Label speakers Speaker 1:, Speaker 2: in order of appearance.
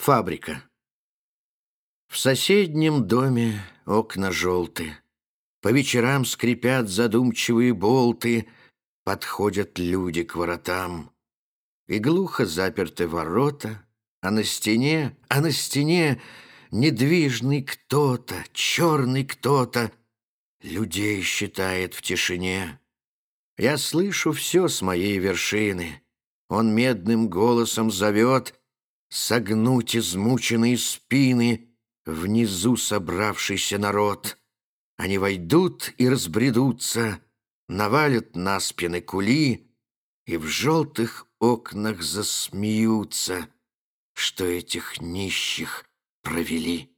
Speaker 1: Фабрика. В соседнем доме окна желты. По вечерам скрипят задумчивые болты, Подходят люди к воротам. И глухо заперты ворота, А на стене, а на стене Недвижный кто-то, черный кто-то Людей считает в тишине. Я слышу все с моей вершины. Он медным голосом зовет Согнуть измученные спины Внизу собравшийся народ. Они войдут и разбредутся, Навалят на спины кули И в желтых окнах засмеются, Что этих нищих провели.